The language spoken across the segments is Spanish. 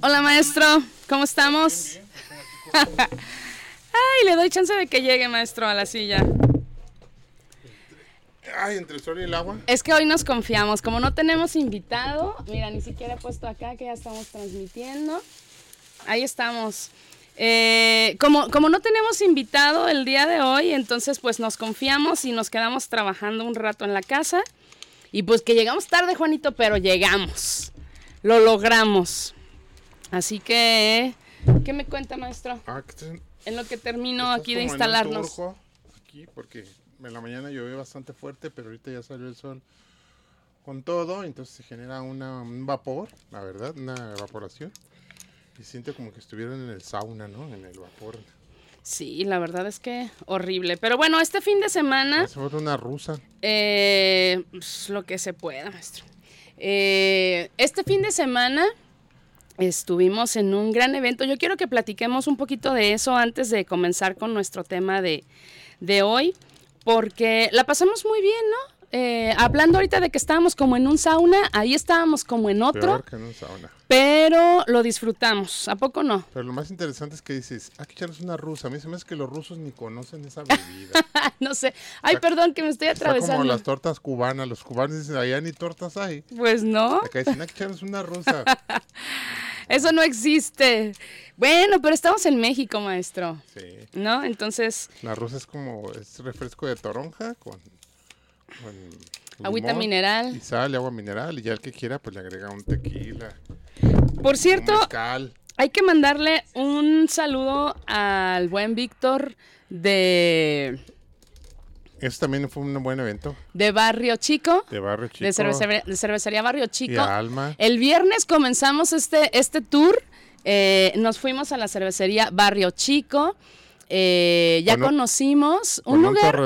Hola maestro, ¿cómo estamos? Ay, le doy chance de que llegue maestro a la silla. Ay, entre el sol y el agua. Es que hoy nos confiamos, como no tenemos invitado, mira, ni siquiera he puesto acá que ya estamos transmitiendo. Ahí estamos. Eh, como, como no tenemos invitado el día de hoy, entonces pues nos confiamos y nos quedamos trabajando un rato en la casa. Y pues que llegamos tarde, Juanito, pero llegamos. Lo logramos. Así que, ¿qué me cuenta, maestro? Ah, En lo que termino aquí de instalarnos. Aquí, porque en la mañana llovió bastante fuerte, pero ahorita ya salió el sol con todo, entonces se genera una, un vapor, la verdad, una evaporación. Y siente como que estuvieran en el sauna, ¿no? En el vapor. Sí, la verdad es que horrible. Pero bueno, este fin de semana, falta una rusa. eh, pues, lo que se pueda, maestro. Eh, este fin de semana estuvimos en un gran evento. Yo quiero que platiquemos un poquito de eso antes de comenzar con nuestro tema de, de hoy, porque la pasamos muy bien, ¿no? Eh, hablando ahorita de que estábamos como en un sauna, ahí estábamos como en otro, Peor que en un sauna. pero lo disfrutamos. ¿A poco no? Pero lo más interesante es que dices, hay que echarles una rusa. A mí se me hace que los rusos ni conocen esa bebida. no sé. Ay, Está- perdón que me estoy Está como atravesando. las tortas cubanas. Los cubanos dicen, allá ni tortas hay. Pues no. Acá dicen, hay que echarles una rusa. Eso no existe. Bueno, pero estamos en México, maestro. Sí. ¿No? Entonces, La rusa es como, es refresco de toronja con, con agüita mineral. Y sal y agua mineral. Y ya el que quiera, pues le agrega un tequila, Por un cierto, mezcal. hay que mandarle un saludo al buen Víctor de, Eso también fue un buen evento de Barrio Chico, de Barrio Chico. de, cervecería, de cervecería Barrio y Chico. Alma. El viernes comenzamos este, este tour. eh, nos fuimos a la cervecería Barrio Chico. eh, ya Con un- conocimos Con un un lugar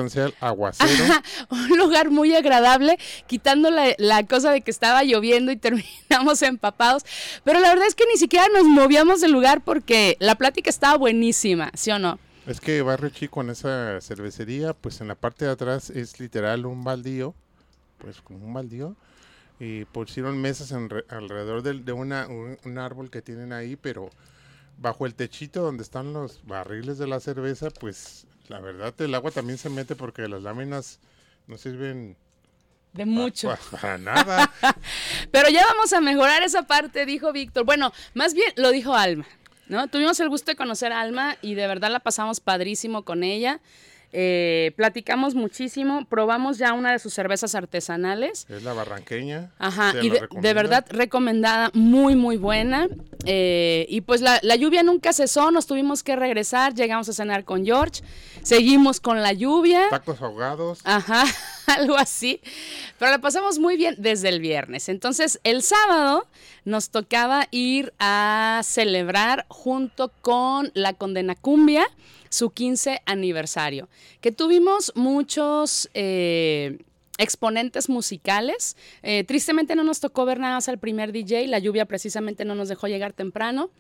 aguacero. Ajá, un lugar muy agradable, quitando la, la cosa de que estaba lloviendo y terminamos empapados. Pero la verdad es que ni siquiera nos movíamos del lugar porque la plática estaba buenísima, ¿sí o no? Es que Barrio Chico en esa cervecería, pues en la parte de atrás es literal un baldío, pues como un baldío, y pusieron mesas en re- alrededor del- de, una, un, un árbol que tienen ahí, pero bajo el techito donde están los barriles de la cerveza, pues la verdad el agua también se mete porque las láminas no sirven De mucho. pa- para nada. Pero ya vamos a mejorar esa parte, dijo Víctor. Bueno, más bien lo dijo Alma, ¿no? Tuvimos el gusto de conocer a Alma y de verdad la pasamos padrísimo con ella. Eh, platicamos muchísimo, probamos ya una de sus cervezas artesanales. es la barranqueña. Ajá, y de, verdad recomendada, muy, muy buena. Eh, y pues la, la lluvia nunca cesó, nos tuvimos que regresar, llegamos a cenar con George, seguimos con la lluvia. Tacos ahogados. Ajá, algo así. Pero la pasamos muy bien desde el viernes. Entonces, el sábado nos tocaba ir a celebrar junto con la Condena Cumbia su 15 aniversario. Que tuvimos muchos eh, exponentes musicales. Eh, tristemente no nos tocó ver nada más al primer DJ. La lluvia precisamente no nos dejó llegar temprano.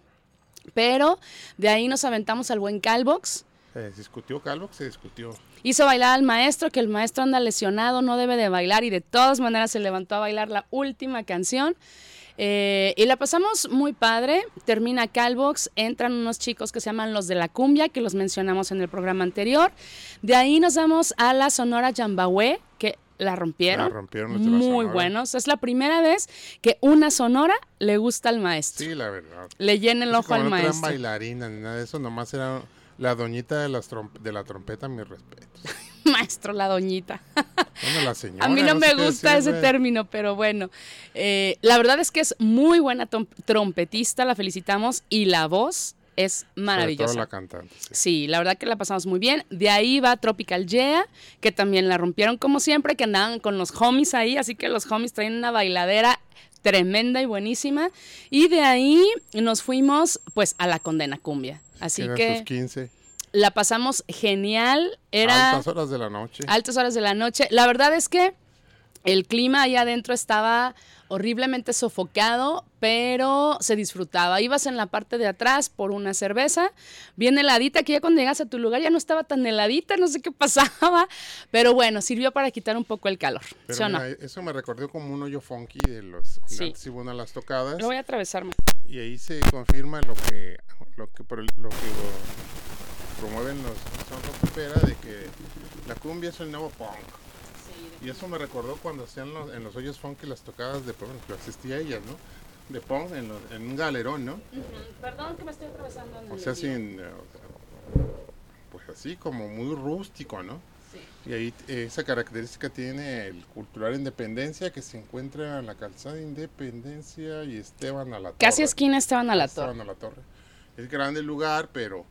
Pero de ahí nos aventamos al buen Calbox. Se discutió Calvo, se discutió. Hizo bailar al maestro, que el maestro anda lesionado, no debe de bailar y de todas maneras se levantó a bailar la última canción. Eh, y la pasamos muy padre. Termina Calbox, entran unos chicos que se llaman los de la cumbia, que los mencionamos en el programa anterior. De ahí nos vamos a la Sonora Yambahue, que la rompieron. La rompieron los muy buenos. Es la primera vez que una Sonora le gusta al maestro. Sí, la verdad. Le llena el Es ojo como al no maestro. bailarina ni nada de eso, nomás era la doñita de, las de la trompeta, mi respeto. maestro, la doñita. Bueno, la señora. A mí no, me gusta ese término, pero bueno. Eh, la verdad es que es muy buena trompetista, la felicitamos. Y la voz, es maravillosa. la cantante. Sí. la verdad que la pasamos muy bien. De ahí va Tropical Yeah, que también la rompieron como siempre, que andaban con los homies ahí, así que los homies traen una bailadera tremenda y buenísima. Y de ahí nos fuimos pues a la Condena Cumbia. Así que... 15. La pasamos genial. Era... Altas horas de la noche. Altas horas de la noche. La verdad es que el clima ahí adentro estaba horriblemente sofocado, pero se disfrutaba. Ibas en la parte de atrás por una cerveza, bien heladita, que ya cuando llegas a tu lugar ya no estaba tan heladita, no sé qué pasaba, pero bueno, sirvió para quitar un poco el calor. Eso me recordó como un hoyo funky de los sí. a las tocadas. Lo voy a atravesarme. Y ahí se confirma lo que lo que por lo que promueven los son de que la cumbia es el nuevo punk y eso me recordó cuando hacían en los hoyos funky las tocadas de, bueno, que asistía a ellas, ¿no? De punk en, un galerón, ¿no? Perdón que me estoy atravesando. o sea, sin, eh, pues así como muy rústico, ¿no? Sí. Y ahí esa característica tiene el Cultural Independencia que se encuentra en la calzada Independencia y Esteban a la Torre. Casi esquina Esteban a la Torre. Esteban a la Torre. Es grande el lugar, pero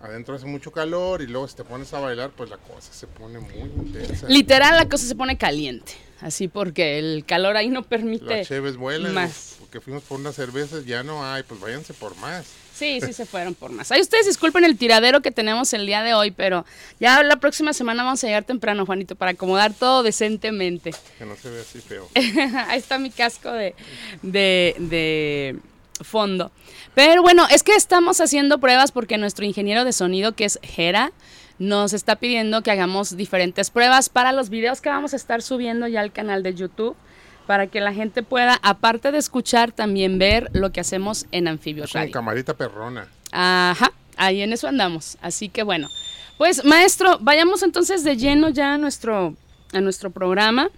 adentro hace mucho calor y luego si te pones a bailar, pues la cosa se pone muy intensa. Literal, la cosa se pone caliente. Así porque el calor ahí no permite. Las cheves vuelan. Más. Porque fuimos por unas cervezas, ya no hay, pues váyanse por más. Sí, sí se fueron por más. Ahí ustedes disculpen el tiradero que tenemos el día de hoy, pero ya la próxima semana vamos a llegar temprano, Juanito, para acomodar todo decentemente. Que no se vea así feo. ahí está mi casco de, de, de fondo. Pero bueno, es que estamos haciendo pruebas porque nuestro ingeniero de sonido, que es Jera, nos está pidiendo que hagamos diferentes pruebas para los videos que vamos a estar subiendo ya al canal de YouTube para que la gente pueda, aparte de escuchar, también ver lo que hacemos en Anfibio es camarita perrona. Ajá, ahí en eso andamos. Así que bueno, pues maestro, vayamos entonces de lleno ya a nuestro, a nuestro programa.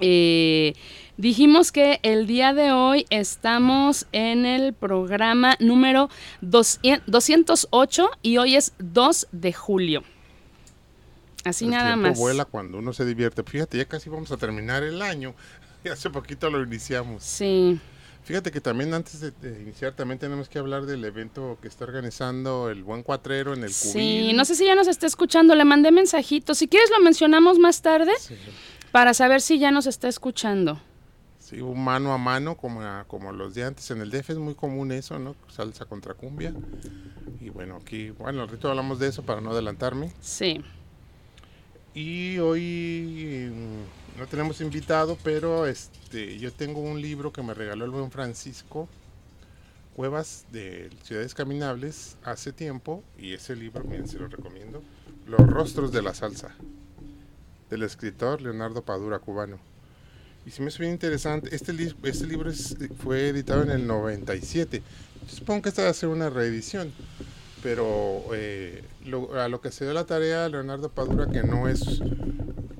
Eh, Dijimos que el día de hoy estamos en el programa número 208 y hoy es 2 de julio. Así nada tiempo más. vuela cuando uno se divierte. Fíjate, ya casi vamos a terminar el año. Hace poquito lo iniciamos. Sí. Fíjate que también antes de, iniciar también tenemos que hablar del evento que está organizando el Buen Cuatrero en el Sí, no sé si ya nos está escuchando, le mandé mensajito. Si quieres lo mencionamos más tarde para saber si ya nos está escuchando. Sí, un mano a mano como, como los de antes. En el DF es muy común eso, ¿no? Salsa contra cumbia. Y bueno, aquí, bueno, al rito hablamos de eso para no adelantarme. Sí. Y hoy mm, no tenemos invitado, pero este, yo tengo un libro que me regaló el buen Francisco Cuevas de Ciudades Caminables hace tiempo. Y ese libro, miren, se lo recomiendo. Los rostros de la salsa. Del escritor Leonardo Padura, cubano. Y si me es bien interesante. Este, este libro fue editado en el 97. supongo que esta va a ser una reedición. Pero eh, a lo que se dio la tarea Leonardo Padura, que no es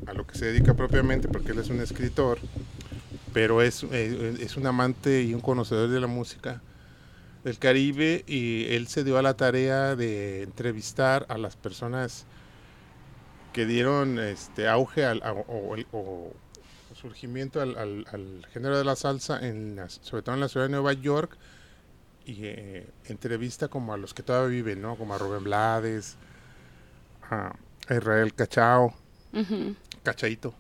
a lo que se dedica propiamente, porque él es un escritor, pero es, eh, es un amante y un conocedor de la música del Caribe y él se dio a la tarea de entrevistar a las personas que dieron este auge o, surgimiento al, género de la salsa, en sobre todo en la ciudad de Nueva York, y eh, entrevista como a los que todavía viven, ¿no? Como a Rubén Blades, a Israel Cachao, Cachaito.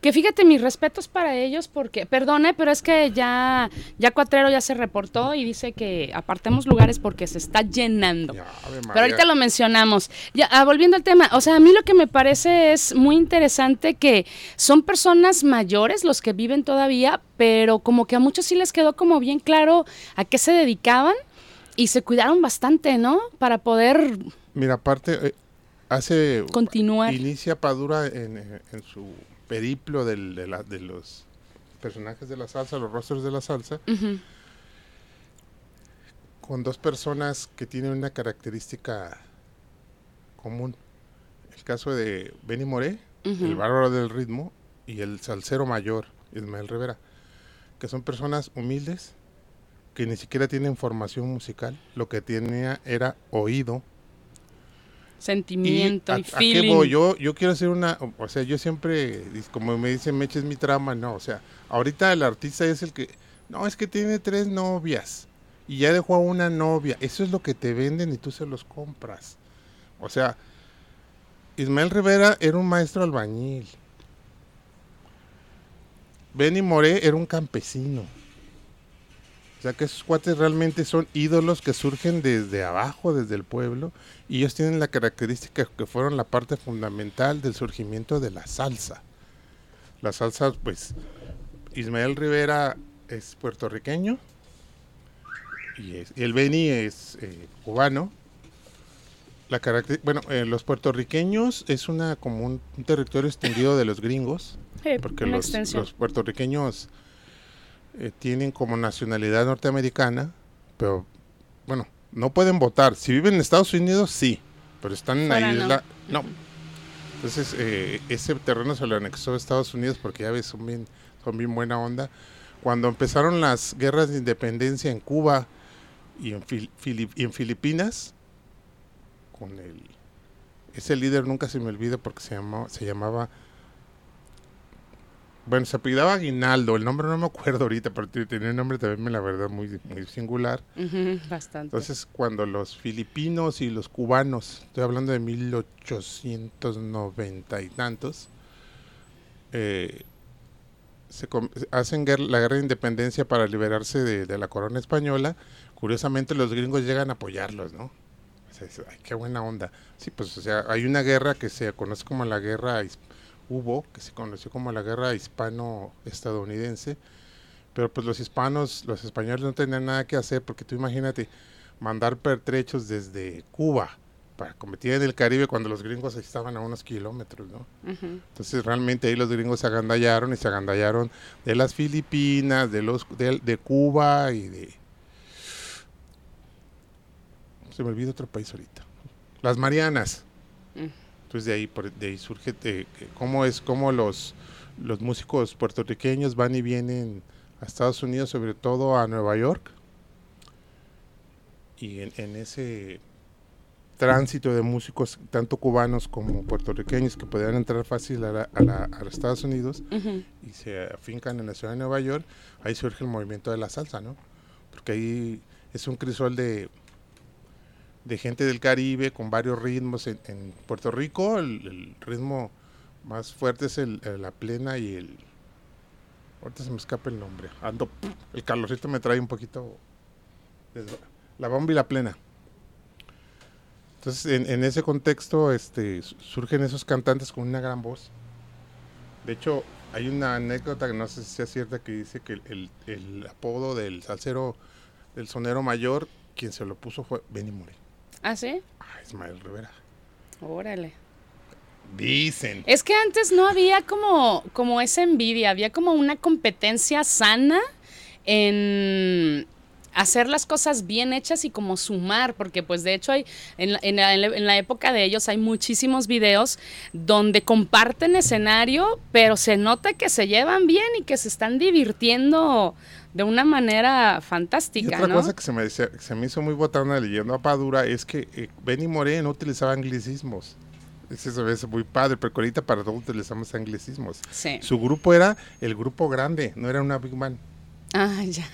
Que fíjate, mis respetos para ellos porque, perdone, pero es que ya, ya Cuatrero ya se reportó y dice que apartemos lugares porque se está llenando. pero ahorita lo mencionamos. Ya, ah, volviendo al tema, o sea, a mí lo que me parece es muy interesante que son personas mayores los que viven todavía, pero como que a muchos sí les quedó como bien claro a qué se dedicaban y se cuidaron bastante, ¿no? Para poder... Mira, aparte, eh, hace... Continuar. Inicia Padura en, en su periplo del, de, la, de, los personajes de la salsa, los rostros de la salsa, con dos personas que tienen una característica común. El caso de Benny Moré, el bárbaro del ritmo, y el salsero mayor, Ismael Rivera, que son personas humildes, que ni siquiera tienen formación musical, lo que tenía era oído sentimiento y, a, qué voy? Yo, yo quiero hacer una, o sea, yo siempre, como me dicen, Meche es mi trama, no, o sea, ahorita el artista es el que, no, es que tiene tres novias y ya dejó a una novia. Eso es lo que te venden y tú se los compras. O sea, Ismael Rivera era un maestro albañil. Benny Moré era un campesino. O sea que esos cuates realmente son ídolos que surgen desde abajo, desde el pueblo, y ellos tienen la característica que fueron la parte fundamental del surgimiento de la salsa. La salsa, pues, Ismael Rivera es puertorriqueño, y, el Benny es eh, cubano. La bueno, eh, los puertorriqueños es una como un, territorio extendido de los gringos, porque los, los, puertorriqueños eh, tienen como nacionalidad norteamericana, pero bueno, no pueden votar. Si viven en Estados Unidos, sí, pero están en la isla, no. Entonces, eh, ese terreno se lo anexó a Estados Unidos porque ya ves, son bien, son bien buena onda. Cuando empezaron las guerras de independencia en Cuba y en, y en Filipinas, con el ese líder nunca se me olvida porque se llamaba, se llamaba bueno, se apellidaba Aguinaldo, el nombre no me acuerdo ahorita, pero tenía un nombre también, la verdad, muy, muy singular. bastante. Entonces, cuando los filipinos y los cubanos, estoy hablando de 1890 y tantos, eh, se hacen la guerra de independencia para liberarse de, la corona española, curiosamente los gringos llegan a apoyarlos, ¿no? ay, qué buena onda. Sí, pues, o sea, hay una guerra que se conoce como la guerra hubo, que se conoció como la guerra hispano-estadounidense, pero pues los hispanos, los españoles no tenían nada que hacer, porque tú imagínate mandar pertrechos desde Cuba para competir en el Caribe cuando los gringos estaban a unos kilómetros, ¿no? Entonces realmente ahí los gringos se agandallaron y se agandallaron de las Filipinas, de los de, Cuba y de se me olvida otro país ahorita. Las Marianas. Mm. Entonces de ahí, de ahí surge de, cómo es cómo los, los músicos puertorriqueños van y vienen a Estados Unidos, sobre todo a Nueva York. Y en, ese tránsito de músicos, tanto cubanos como puertorriqueños, que podían entrar fácil a, los Estados Unidos y se afincan en la ciudad de Nueva York, ahí surge el movimiento de la salsa, ¿no? Porque ahí es un crisol de de gente del Caribe con varios ritmos. En, Puerto Rico el, ritmo más fuerte es el, la plena y el... Ahorita se me escapa el nombre. Ando, el calorcito me trae un poquito... La bomba y la plena. Entonces, en, ese contexto este, surgen esos cantantes con una gran voz. De hecho, hay una anécdota que no sé si sea cierta que dice que el, el apodo del salsero, del sonero mayor, quien se lo puso fue Benny Moreno. ¿Ah, sí? Ah, Ismael Rivera. Órale. Dicen. Es que antes no había como, como esa envidia, había como una competencia sana en hacer las cosas bien hechas y como sumar, porque pues de hecho hay, en, en, la, época de ellos hay muchísimos videos donde comparten escenario, pero se nota que se llevan bien y que se están divirtiendo de una manera fantástica. Y otra cosa que se me, se me hizo muy botana leyendo a Padura es que eh, Benny Moré no utilizaba anglicismos. Eso se ve muy padre, pero ahorita para todos utilizamos anglicismos. Sí. Su grupo era el grupo grande, no era una Big Man. Ah, ya.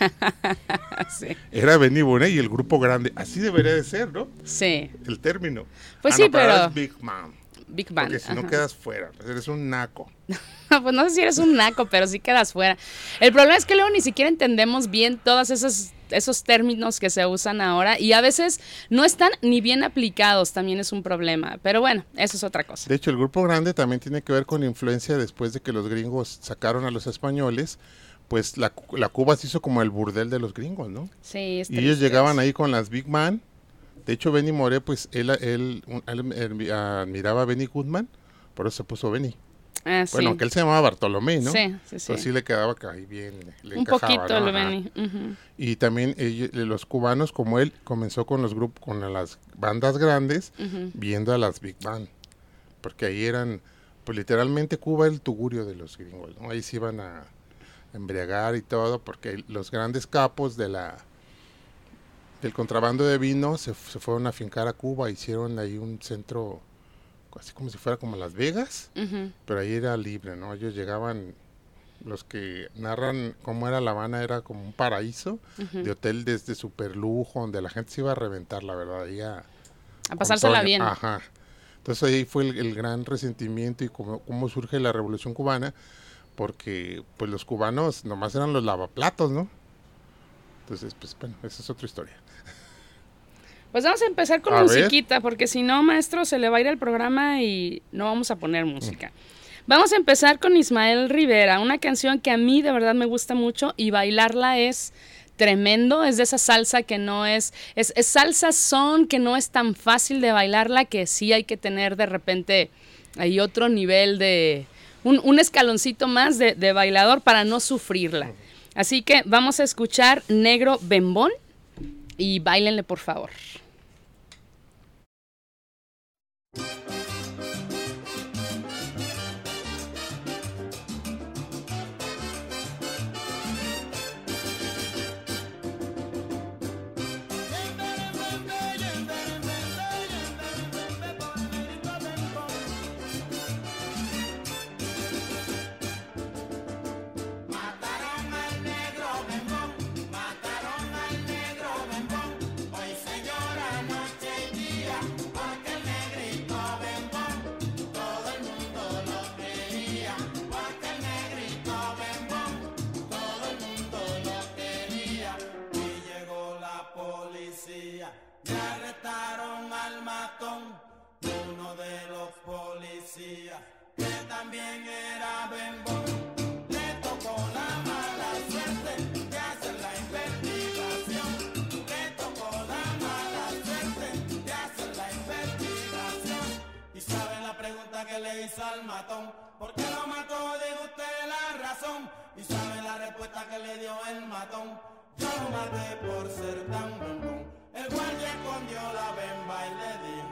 sí. Era Benny Moré y el grupo grande. Así debería de ser, ¿no? Sí. El término. Pues ah, sí, pero... Big Man. Big Bang. Porque si no quedas fuera, pues eres un naco. pues no sé si eres un naco, pero sí quedas fuera. El problema es que luego ni siquiera entendemos bien todos esos, esos términos que se usan ahora y a veces no están ni bien aplicados, también es un problema. Pero bueno, eso es otra cosa. De hecho, el grupo grande también tiene que ver con influencia después de que los gringos sacaron a los españoles pues la, la Cuba se hizo como el burdel de los gringos, ¿no? Sí, Y ellos llegaban ahí con las Big Man de hecho, Benny Moré, pues él, él, admiraba a Benny Goodman, por eso se puso Benny. Ah, bueno, aunque él se llamaba Bartolomé, ¿no? Sí, sí, sí. sí le quedaba ahí bien. Le Un poquito Benny. Y también los cubanos, como él, comenzó con los grupos, con las bandas grandes, viendo a las Big Band. Porque ahí eran, pues literalmente Cuba el tugurio de los gringos, ¿no? Ahí se iban a embriagar y todo, porque los grandes capos de la del contrabando de vino se, fueron a fincar a Cuba, hicieron ahí un centro, así como si fuera como Las Vegas, pero ahí era libre, ¿no? Ellos llegaban los que narran cómo era La Habana era como un paraíso de hotel desde super lujo, donde la gente se iba a reventar, la verdad, ahí a, a pasársela bien. Ajá. Entonces ahí fue el, gran resentimiento y cómo, cómo, surge la revolución cubana, porque pues los cubanos nomás eran los lavaplatos, ¿no? Entonces, pues bueno, esa es otra historia. Pues vamos a empezar con musiquita, porque si no, maestro, se le va a ir el programa y no vamos a poner música. Vamos a empezar con Ismael Rivera, una canción que a mí de verdad me gusta mucho y bailarla es tremendo, es de esa salsa que no es, es, salsa son que no es tan fácil de bailarla, que sí hay que tener de repente hay otro nivel de, un, escaloncito más de, de bailador para no sufrirla. Así que vamos a escuchar Negro Bembón y bailenle por favor. Thank you. También era bembón. Le tocó la mala suerte de hacer la investigación. Le tocó la mala suerte de hacer la investigación. Y sabe la pregunta que le hizo al matón. ¿Por qué lo mató? Digo usted la razón. Y sabe la respuesta que le dio el matón. Yo lo maté por ser tan bembón. El guardia escondió la bemba y le dijo.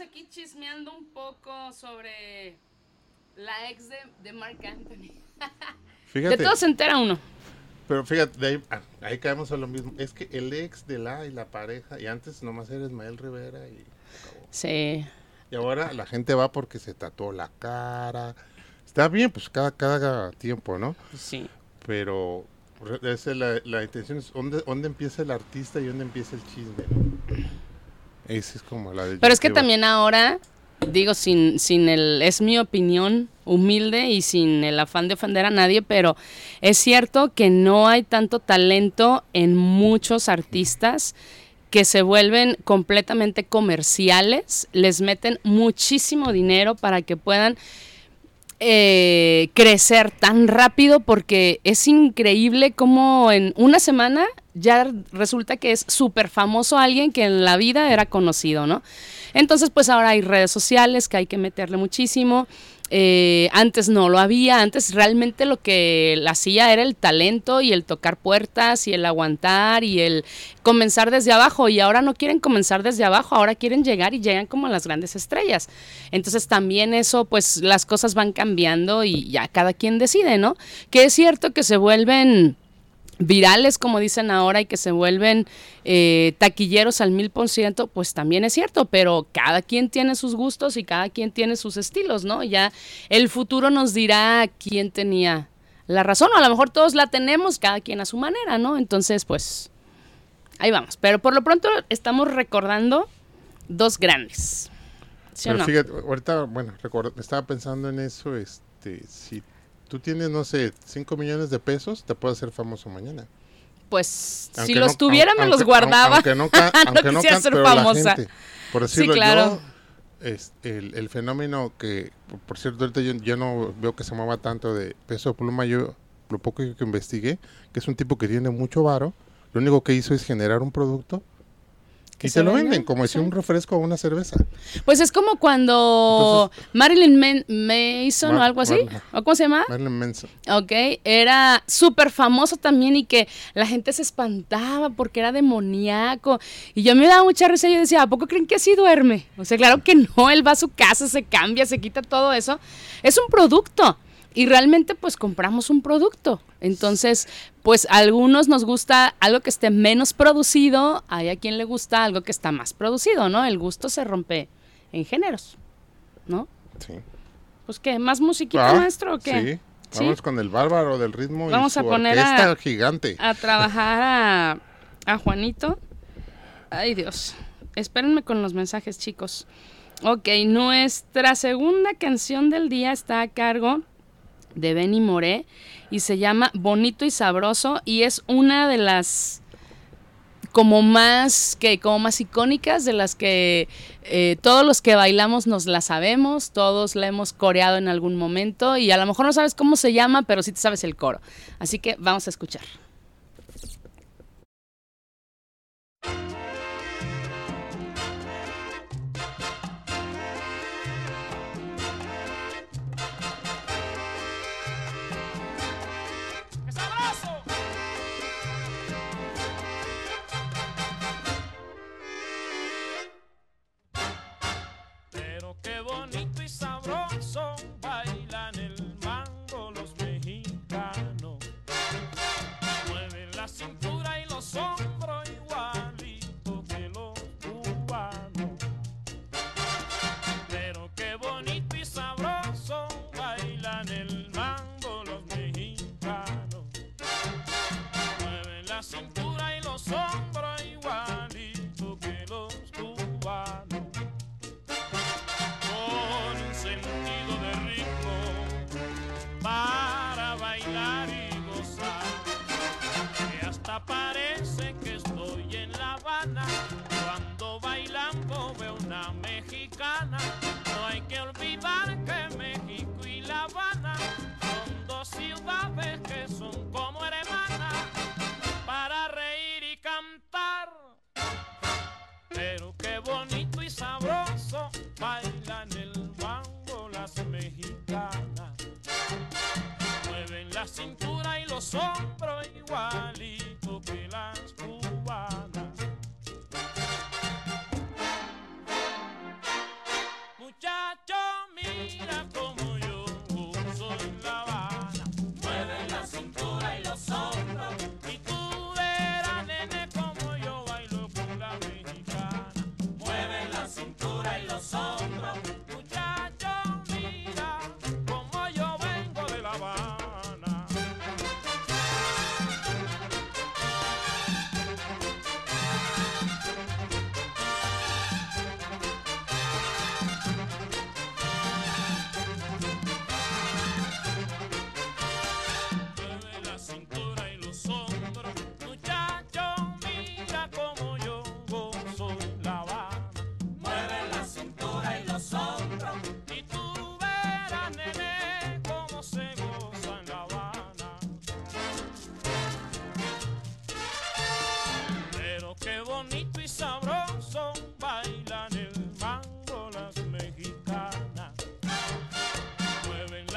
Aquí chismeando un poco sobre la ex de, Mark Anthony. de todo se entera uno. Pero fíjate, ah, ahí, caemos a lo mismo. Es que el ex de la y la pareja, y antes nomás era Ismael Rivera y Sí. Y ahora la gente va porque se tatuó la cara. Está bien, pues cada, cada tiempo, ¿no? Sí. Pero esa la, la intención es ¿dónde, dónde empieza el artista y dónde empieza el chisme. Esa es como la Pero es que también ahora, digo, sin, sin el, es mi opinión humilde y sin el afán de ofender a nadie, pero es cierto que no hay tanto talento en muchos artistas que se vuelven completamente comerciales, les meten muchísimo dinero para que puedan eh, crecer tan rápido porque es increíble como en una semana ya resulta que es súper famoso alguien que en la vida era conocido, ¿no? Entonces, pues ahora hay redes sociales que hay que meterle muchísimo. Eh, antes no lo había, antes realmente lo que hacía era el talento y el tocar puertas y el aguantar y el comenzar desde abajo y ahora no quieren comenzar desde abajo, ahora quieren llegar y llegan como las grandes estrellas. Entonces también eso, pues las cosas van cambiando y ya cada quien decide, ¿no? Que es cierto que se vuelven virales, como dicen ahora, y que se vuelven eh, taquilleros al mil por ciento, pues también es cierto, pero cada quien tiene sus gustos y cada quien tiene sus estilos, ¿no? Ya el futuro nos dirá quién tenía la razón, o a lo mejor todos la tenemos, cada quien a su manera, ¿no? Entonces, pues, ahí vamos. Pero por lo pronto estamos recordando dos grandes. ¿Sí o Pero no? fíjate, ahorita, bueno, recuerdo- estaba pensando en eso, este, si tú tienes, no sé, 5 millones de pesos, te puedes hacer famoso mañana. Pues si los tuviera me los guardaba. Aunque no, aunque no can- ser pero la famosa. gente, por decirlo claro. yo, es el, el fenómeno que, por- cierto, ahorita yo, yo no veo que se mueva tanto de peso pluma, yo lo poco que investigué, que es un tipo que tiene mucho varo, lo único que hizo es generar un producto y se lo venden, como si un refresco o una cerveza. Pues es como cuando Marilyn Man- Mason o algo así, Mar- ¿o cómo se llama? Marilyn Manson. Ok, era súper famoso también y que la gente se espantaba porque era demoníaco. Y yo me daba mucha risa y yo decía, ¿a poco creen que así duerme? O sea, claro que no, él va a su casa, se cambia, se quita todo eso. Es un producto. Y realmente pues compramos un producto. Entonces, pues a algunos nos gusta algo que esté menos producido, hay a quien le gusta algo que está más producido, ¿no? El gusto se rompe en géneros, ¿no? Sí. Pues qué, más musiquita, Ah, maestro o qué? Sí. ¿Sí? Vamos con el bárbaro del ritmo Vamos y a su poner orquesta a- gigante. a trabajar a, a Juanito. Ay Dios, espérenme con los mensajes chicos. Ok, nuestra segunda canción del día está a cargo de Benny Moré y se llama Bonito y Sabroso y es una de las como más que como más icónicas de las que eh, todos los que bailamos nos la sabemos, todos la hemos coreado en algún momento y a lo mejor no sabes cómo se llama, pero sí te sabes el coro. Así que vamos a escuchar.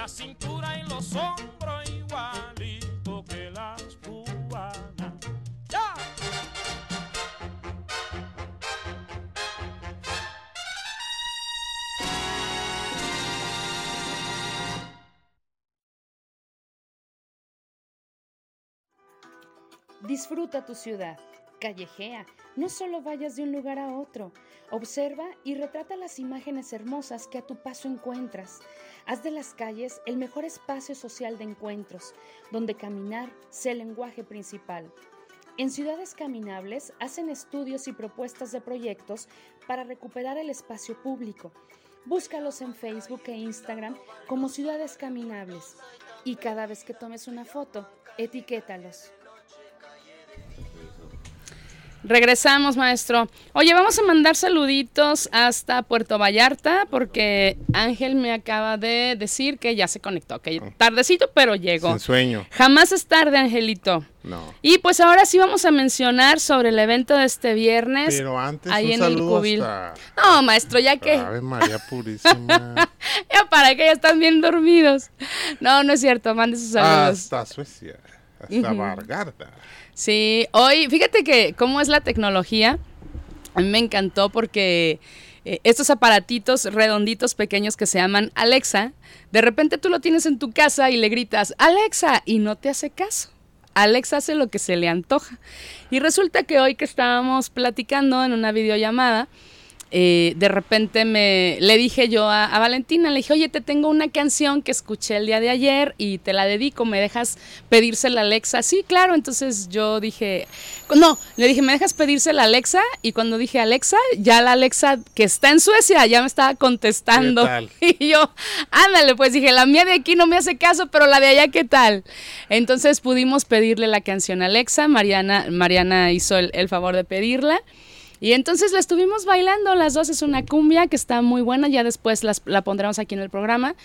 Cintura y los hombros igualito que las cubanas. ¡Ya! Disfruta tu ciudad, callejea, no solo vayas de un lugar a otro, observa y retrata las imágenes hermosas que a tu paso encuentras. Haz de las calles el mejor espacio social de encuentros, donde caminar sea el lenguaje principal. En Ciudades Caminables hacen estudios y propuestas de proyectos para recuperar el espacio público. Búscalos en Facebook e Instagram como Ciudades Caminables y cada vez que tomes una foto, etiquétalos. Regresamos, maestro. Oye, vamos a mandar saluditos hasta Puerto Vallarta porque Ángel me acaba de decir que ya se conectó, que tardecito, pero llegó. Sin sueño. Jamás es tarde, Angelito. No. Y pues ahora sí vamos a mencionar sobre el evento de este viernes. Pero antes ahí un en el cubil. hasta No, maestro, ya que Ave María Purísima. ya para que ya están bien dormidos. No, no es cierto, mande sus saludos. hasta Suecia. Hasta Vargarda. Sí, hoy, fíjate que cómo es la tecnología. A mí me encantó porque eh, estos aparatitos redonditos pequeños que se llaman Alexa, de repente tú lo tienes en tu casa y le gritas, Alexa, y no te hace caso. Alexa hace lo que se le antoja. Y resulta que hoy que estábamos platicando en una videollamada, eh, de repente me le dije yo a, a Valentina, le dije, oye, te tengo una canción que escuché el día de ayer y te la dedico, ¿me dejas pedírsela a Alexa? Sí, claro, entonces yo dije, no, le dije, ¿me dejas pedírsela a Alexa? Y cuando dije Alexa, ya la Alexa que está en Suecia ya me estaba contestando. ¿Qué tal? Y yo, ándale, pues dije, la mía de aquí no me hace caso, pero la de allá, ¿qué tal? Entonces pudimos pedirle la canción a Alexa, Mariana, Mariana hizo el, el favor de pedirla. Y entonces la estuvimos bailando, las dos es una cumbia que está muy buena, ya después las- la pondremos aquí en el programa.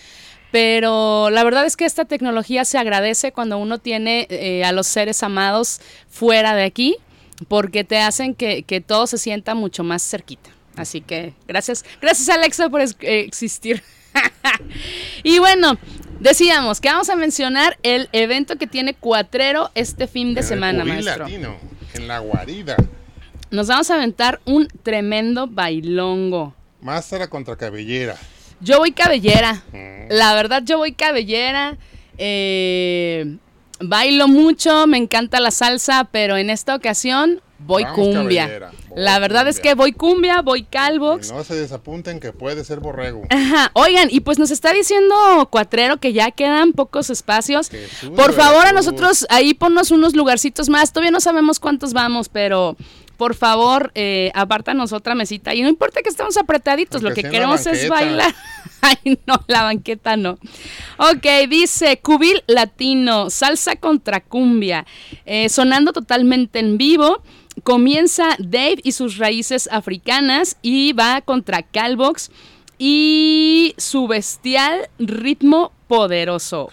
Pero la verdad es que esta tecnología se agradece cuando uno tiene eh, a los seres amados fuera de aquí, porque te hacen que, que todo se sienta mucho más cerquita. Así que gracias, gracias Alexa por es- eh, existir. y bueno, decíamos que vamos a mencionar el evento que tiene Cuatrero este fin de En el semana, maestro. Latino, en la guarida. Nos vamos a aventar un tremendo bailongo. Máscara contra cabellera. Yo voy cabellera. Mm. La verdad, yo voy cabellera. eh, bailo mucho, me encanta la salsa, pero en esta ocasión voy Vamos, cumbia. voy La verdad es que voy cumbia, voy calvox. No se desapunten que puede ser borrego. Ajá. Oigan, y pues nos está diciendo Cuatrero que ya quedan pocos espacios. Jesús Por favor, a nosotros ahí ponnos unos lugarcitos más. Todavía no sabemos cuántos vamos, pero por favor, eh, apártanos otra mesita. Y no importa que estemos apretaditos, lo que queremos es bailar. Ay, no, la banqueta no. Ok, dice Cubil Latino, salsa contra cumbia, eh, sonando totalmente en vivo. Comienza Dave y sus raíces africanas y va contra Calvox y su bestial ritmo poderoso.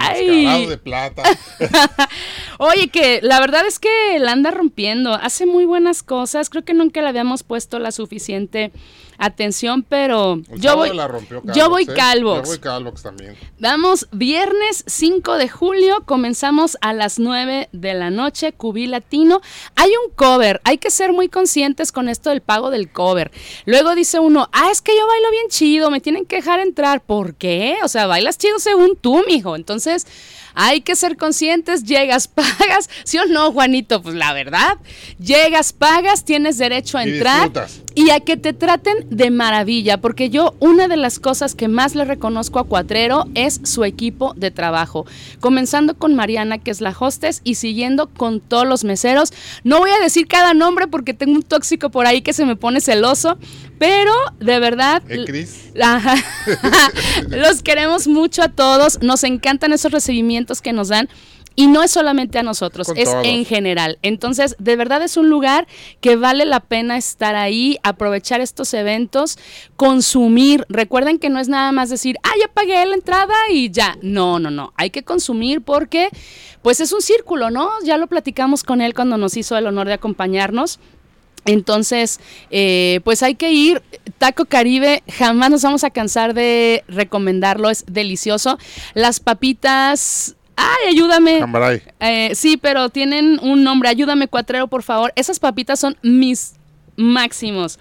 Ay. de plata. Oye, que la verdad es que la anda rompiendo, hace muy buenas cosas, creo que nunca le habíamos puesto la suficiente atención, pero El yo voy, la rompió yo voy ¿eh? Calvox. Yo voy Calvox también. Vamos, viernes 5 de julio, comenzamos a las 9 de la noche, Cubí Latino. Hay un cover, hay que ser muy conscientes con esto del pago del cover. Luego dice uno, ah, es que yo bailo bien chido, me tienen que dejar entrar. ¿Por qué? O sea, bailas chido según tú, mijo. Entonces, hay que ser conscientes, llegas, pagas, ¿sí o no, Juanito? Pues la verdad, llegas, pagas, tienes derecho a Y entrar disfrutas. y a que te traten de maravilla, porque yo una de las cosas que más le reconozco a Cuatrero es su equipo de trabajo, comenzando con Mariana, que es la hostess, y siguiendo con todos los meseros. No voy a decir cada nombre porque tengo un tóxico por ahí que se me pone celoso, pero de verdad... ¿Eh. Los queremos mucho a todos, nos encantan esos recibimientos que nos dan. Y no es solamente a nosotros, Con es todos. en general. Entonces, de verdad es un lugar que vale la pena estar ahí, aprovechar estos eventos, consumir. Recuerden que no es nada más decir, ah, ya pagué la entrada y ya. No, no, no. Hay que consumir porque, pues es un círculo, ¿no? Ya lo platicamos con él cuando nos hizo el honor de acompañarnos. Entonces, eh, pues hay que ir. Taco Caribe, jamás nos vamos a cansar de recomendarlo, es delicioso. Las papitas, ay, ayúdame. Eh, sí, pero tienen un nombre. Ayúdame, cuatrero, por favor. Esas papitas son mis máximos.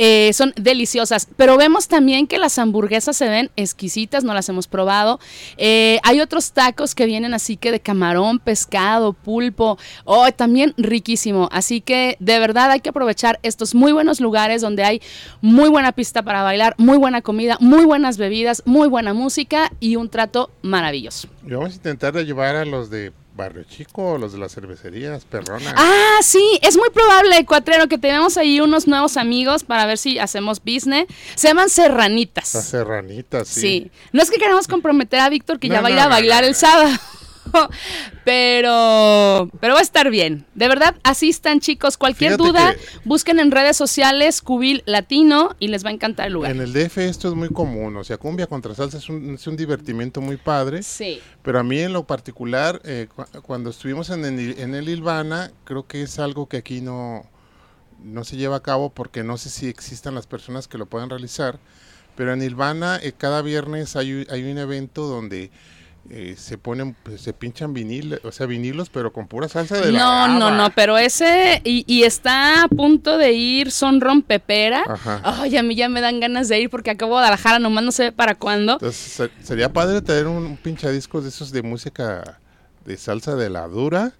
Eh, son deliciosas, pero vemos también que las hamburguesas se ven exquisitas, no las hemos probado. Eh, hay otros tacos que vienen así que de camarón, pescado, pulpo, oh, también riquísimo. Así que de verdad hay que aprovechar estos muy buenos lugares donde hay muy buena pista para bailar, muy buena comida, muy buenas bebidas, muy buena música y un trato maravilloso. Vamos a intentar de llevar a los de Barrio Chico, los de las cervecerías, perrona. Ah, sí, es muy probable, Cuatrero, que tenemos ahí unos nuevos amigos para ver si hacemos business. Se llaman Las Serranitas. serranitas, sí. Sí. No es que queramos comprometer a Víctor que No, ya va a ir a no, bailar el sábado. Pero, pero va a estar bien. De verdad, asistan chicos. Cualquier Fíjate duda, que- busquen en redes sociales Cubil Latino y les va a encantar el lugar. En el DF esto es muy común, o sea, cumbia contra salsa es un, es un divertimiento muy padre, Sí. pero a mí en lo particular, eh, cu- cuando estuvimos en el, en el Ilvana, creo que es algo que aquí no, no se lleva a cabo porque no sé si existan las personas que lo puedan realizar, pero en Ilvana eh, cada viernes hay, hay un evento donde eh, se ponen, pues, se pinchan vinil, o sea, vinilos, pero con pura salsa de la No, no, no, pero ese, y, y está a punto de ir Son Rompepera. Ajá. Ay, a mí ya me dan ganas de ir porque acabo de Guadalajara, nomás no sé para cuándo. Entonces, se- sería padre tener un, un pinchadiscos de esos de música de salsa de la dura,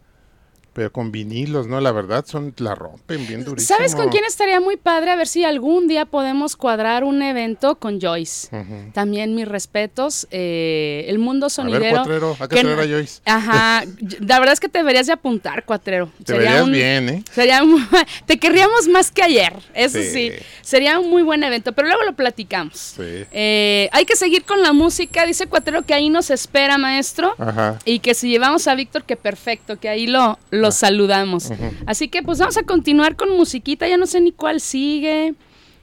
pero con vinilos, ¿no? La verdad, son la rompen bien durísimo. ¿Sabes con quién estaría muy padre? A ver si algún día podemos cuadrar un evento con Joyce. También mis respetos. eh, el mundo A ver, sonidero. Cuatrero, hay que que traer a Joyce. Ajá. La verdad es que te deberías de apuntar, Cuatrero. Te verías un- bien, ¿eh? Sería un- te querríamos más que ayer, eso sí. Sí. Sería un muy buen evento, pero luego lo platicamos. Sí. Eh, hay que seguir con la música, dice Cuatrero que ahí nos espera, maestro. Ajá. Y que si llevamos a Víctor, que perfecto, que ahí lo, lo saludamos. Ah. Ujú. Así que pues vamos a continuar con musiquita, ya no sé ni cuál sigue.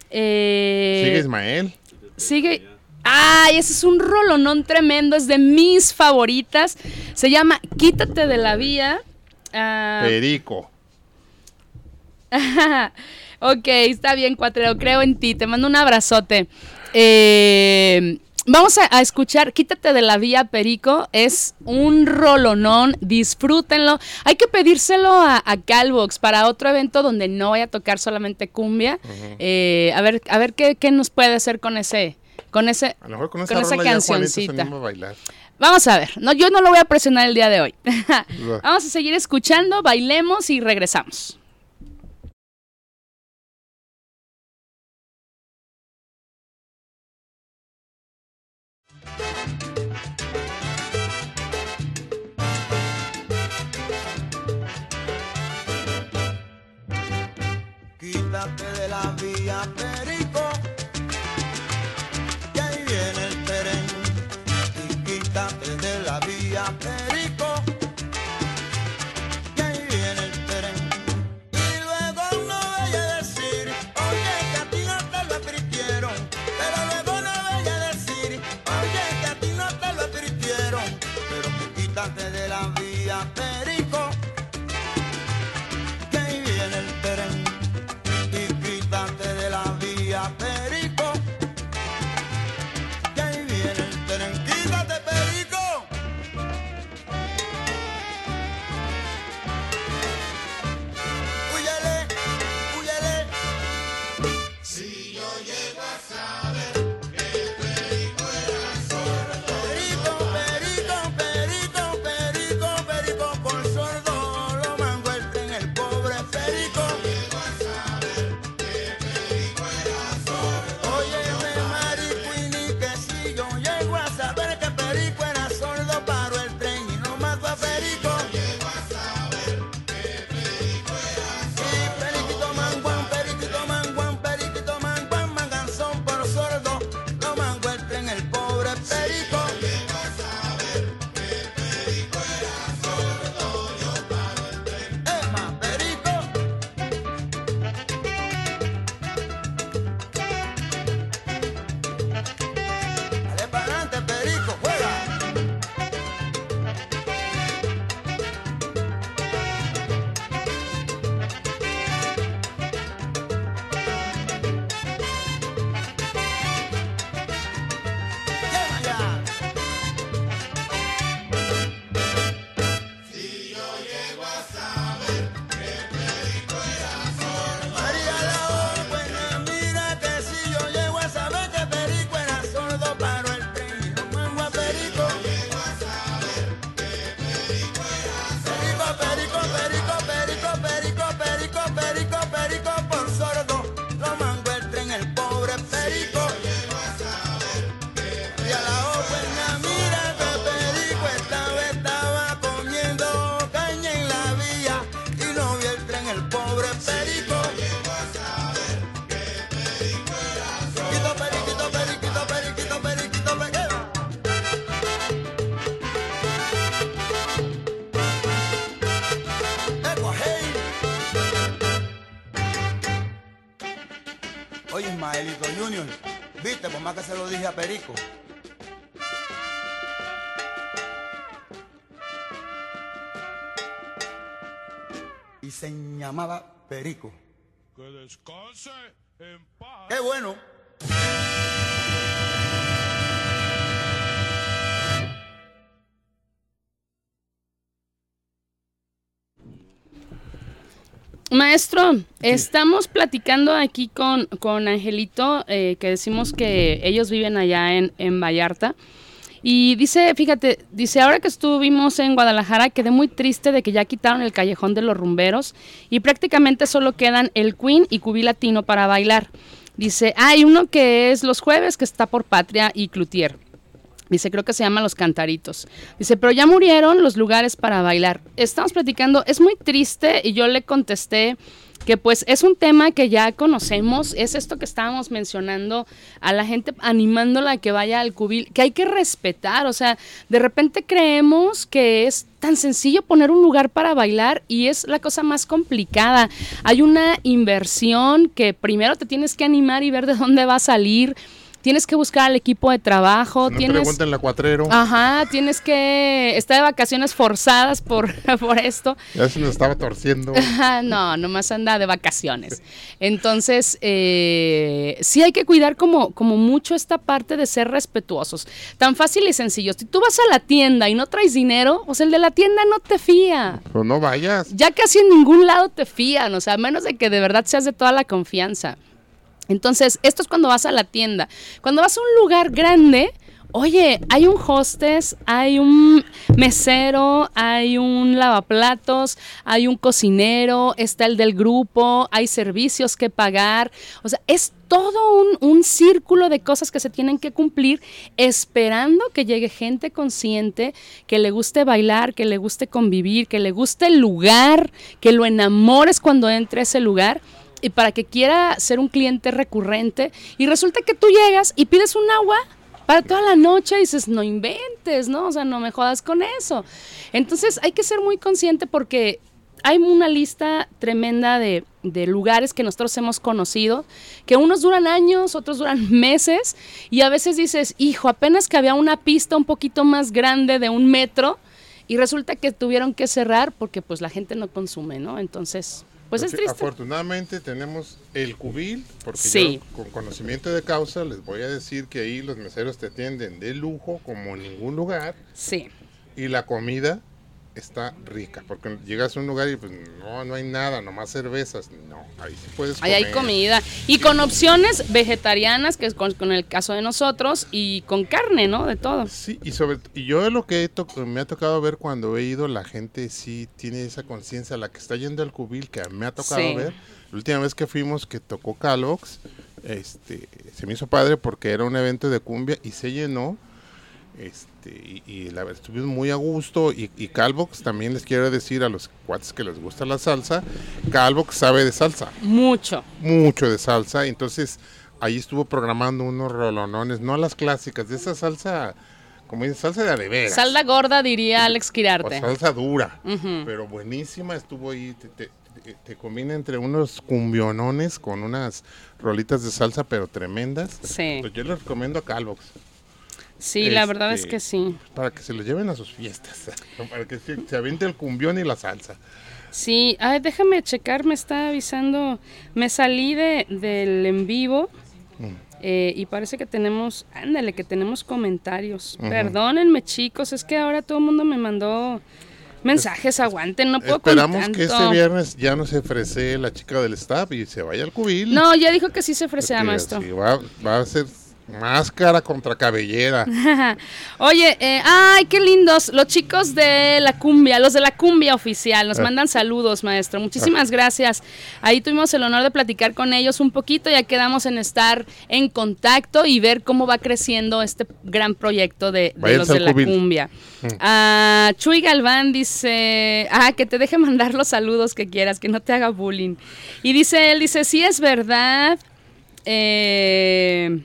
Eh, Sigue Ismael. Sigue. Ay, ese es un rolonón tremendo, es de mis favoritas. Se llama Quítate de la vía. Ah, Perico. ok, está bien, Cuatrero, creo en ti. Te mando un abrazote. Eh, vamos a, a escuchar Quítate de la vía, Perico. Es un rolonón, disfrútenlo. Hay que pedírselo a, a Calvox para otro evento donde no vaya a tocar solamente cumbia. Eh, a ver, a ver qué, qué nos puede hacer con ese. Con ese, A lo mejor con esa, con esa rola ya Juanito se cancioncita. Vamos a ver, no, yo no lo voy a presionar el día de hoy. Va. Vamos a seguir escuchando, bailemos y regresamos. Ismaelito Junior. Viste, por más que se lo dije a Perico. Y se llamaba Perico. Que descanse en paz. ¡Qué bueno! Maestro, estamos platicando aquí con, con Angelito, eh, que decimos que ellos viven allá en, en Vallarta. Y dice, fíjate, dice, ahora que estuvimos en Guadalajara, quedé muy triste de que ya quitaron el callejón de los rumberos y prácticamente solo quedan el Queen y Cubí Latino para bailar. Dice, hay uno que es los jueves, que está por Patria y Cloutier. Dice, creo que se llama Los Cantaritos. Dice, pero ya murieron los lugares para bailar. Estamos platicando, es muy triste y yo le contesté que pues es un tema que ya conocemos, es esto que estábamos mencionando a la gente animándola a que vaya al cubil, que hay que respetar, o sea, de repente creemos que es tan sencillo poner un lugar para bailar y es la cosa más complicada. Hay una inversión que primero te tienes que animar y ver de dónde va a salir tienes que buscar al equipo de trabajo, No tienes... pregunten la cuatrero. Ajá, tienes que estar de vacaciones forzadas por, por esto. Ya se nos estaba torciendo. Ajá, no, nomás anda de vacaciones. Entonces, eh, sí hay que cuidar como, como mucho esta parte de ser respetuosos. Tan fácil y sencillo. Si tú vas a la tienda y no traes dinero, pues el de la tienda no te fía. Pero no vayas. Ya casi en ningún lado te fían, o sea, a menos de que de verdad seas de toda la confianza. Entonces, esto es cuando vas a la tienda. Cuando vas a un lugar grande, oye, hay un hostess, hay un mesero, hay un lavaplatos, hay un cocinero, está el del grupo, hay servicios que pagar. O sea, es todo un, un círculo de cosas que se tienen que cumplir esperando que llegue gente consciente, que le guste bailar, que le guste convivir, que le guste el lugar, que lo enamores cuando entre a ese lugar y para que quiera ser un cliente recurrente y resulta que tú llegas y pides un agua para toda la noche y dices, no inventes, ¿no? O sea, no me jodas con eso. Entonces hay que ser muy consciente porque hay una lista tremenda de, de lugares que nosotros hemos conocido, que unos duran años, otros duran meses, y a veces dices, hijo, apenas que había una pista un poquito más grande de un metro, y resulta que tuvieron que cerrar porque pues la gente no consume, ¿no? Entonces, pues es Afi- triste. Afortunadamente tenemos el cubil, porque Sí. yo con conocimiento de causa les voy a decir que ahí los meseros te atienden de lujo como en ningún lugar Sí. y la comida está rica, porque llegas a un lugar y pues no, no hay nada, nomás cervezas, no, ahí sí puedes Ahí hay comer. comida. Y con opciones vegetarianas, que es con, con el caso de nosotros, y con carne, ¿no? De todo. Sí, y sobre y yo lo que he me ha tocado ver cuando he ido, la gente sí tiene esa conciencia, la que está yendo al cubil, que me ha tocado Sí. ver. La última vez que fuimos que tocó Calox, este, se me hizo padre porque era un evento de cumbia y se llenó. Este, y, y la verdad, estuvimos muy a gusto. Y, y Calvox también les quiero decir a los cuates que les gusta la salsa, Calvox sabe de salsa Mucho. mucho de salsa, entonces ahí estuvo programando unos rolonones, no las clásicas, de esa salsa, como dice, salsa de adeveras. Salda gorda, diría Alex o Quirarte. salsa dura, pero buenísima, estuvo ahí, te, te- te- te combina entre unos cumbionones con unas rolitas de salsa, pero tremendas. Sí. Pues yo les recomiendo a Calvox, Sí, la verdad es Este, que sí. para que se lo lleven a sus fiestas, para que se, se aviente el cumbión y la salsa. Sí, ay, déjame checar, me está avisando. Me salí de, del en vivo Mm. eh, y parece que tenemos, ándale, que tenemos comentarios. Perdónenme, chicos, es que ahora todo el mundo me mandó mensajes, aguanten, no puedo con Esperamos que este viernes ya no se ofrece la chica del staff y se vaya al cubil. No, ya dijo que sí se Porque maestro. sí, va, va a ser máscara contra cabellera. Oye, eh, ay, qué lindos, los chicos de la cumbia, los de la cumbia oficial, nos Ah. mandan saludos, maestro. Muchísimas gracias. Ahí tuvimos el honor de platicar con ellos un poquito, ya quedamos en estar en contacto y ver cómo va creciendo este gran proyecto de, los de la cubil. cumbia. Ah, Chuy Galván dice, ah, que te deje mandar los saludos que quieras, que no te haga bullying. Y dice él, dice, sí es verdad. Eh,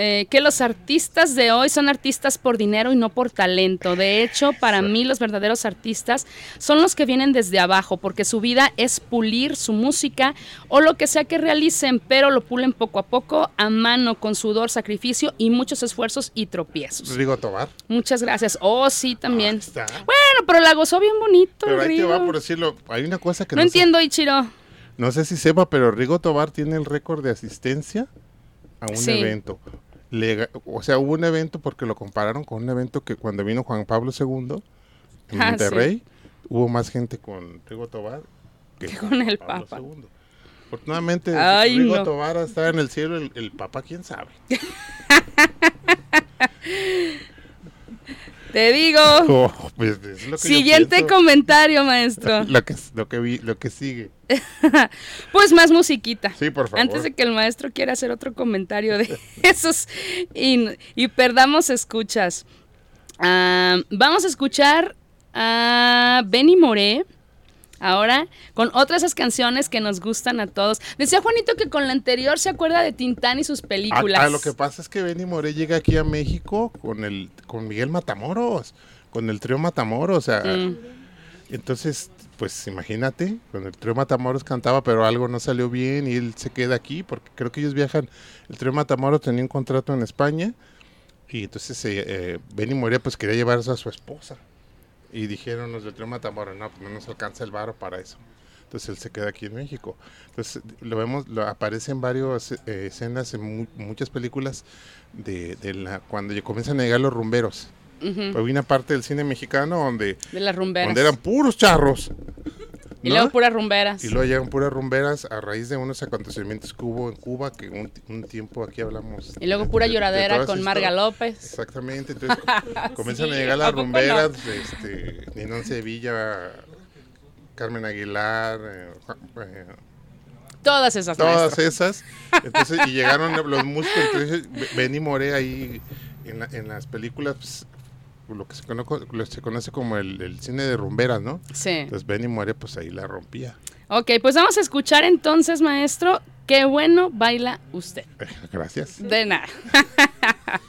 eh, que los artistas de hoy son artistas por dinero y no por talento. De hecho, para mí los verdaderos artistas son los que vienen desde abajo, porque su vida es pulir su música o lo que sea que realicen, pero lo pulen poco a poco, a mano, con sudor, sacrificio y muchos esfuerzos y tropiezos. Rigo Tobar. Muchas gracias. Oh, sí, también. Está. Bueno, pero la gozó bien bonito. Pero ahí te Rigo. va por decirlo. Hay una cosa que No sé- entiendo, Ichiro. No sé si sepa, pero Rigo Tobar tiene el récord de asistencia a un Sí. evento. Le o sea, hubo un evento porque lo compararon con un evento que cuando vino Juan Pablo II en Ah, Monterrey, hubo más gente con Rigo Tobar que con el Pablo Papa. II. Afortunadamente, Ay, Rigo no. Tobar está en el cielo, el, el Papa, quién sabe. Te digo. Oh, pues, es lo que yo Siguiente comentario, maestro. Lo que, lo que vi, lo que sigue. Pues más musiquita. Sí, por favor. Antes de que el maestro quiera hacer otro comentario de esos y, y perdamos escuchas. Ah, vamos a escuchar a Benny Moré. Ahora, con otras esas canciones que nos gustan a todos. Decía Juanito que con la anterior se acuerda de Tintán y sus películas. Ah, ah, lo que pasa es que Benny Moré llega aquí a México con el con Miguel Matamoros, con el trío Matamoros, o sea, Mm. entonces, pues imagínate, con el trío Matamoros cantaba, pero algo no salió bien y él se queda aquí porque creo que ellos viajan, el trío Matamoros tenía un contrato en España y entonces eh, eh, Benny Moré pues quería llevarse a su esposa y dijeron los del trío Matamoros, no, pues no nos alcanza el varo para eso. Entonces él se queda aquí en México. Entonces lo vemos, lo, aparece en varias eh, escenas, en mu- muchas películas de, de la cuando ya comienzan a llegar los rumberos. Ujú, Hay una parte del cine mexicano donde, de las rumberas. donde eran puros charros. Y ¿no? luego puras rumberas. Y luego llegan puras rumberas a raíz de unos acontecimientos que hubo en Cuba, que un, un tiempo aquí hablamos. Y luego de- pura de- de lloradera con Marga. López. Exactamente, entonces comienzan Sí, a llegar ¿a las poco no? rumberas, este, Ninón Sevilla, Carmen Aguilar, eh, eh, Todas esas. todas maestro. esas. Entonces, y llegaron los músicos, entonces Be- Benny Moré ahí en, la- en las películas, pues, lo que se conoce, se conoce como el, el cine de rumberas, ¿no? Sí. Entonces Benny Moré pues ahí la rompía. Ok, pues vamos a escuchar entonces, maestro. Qué bueno baila usted. Gracias. De nada.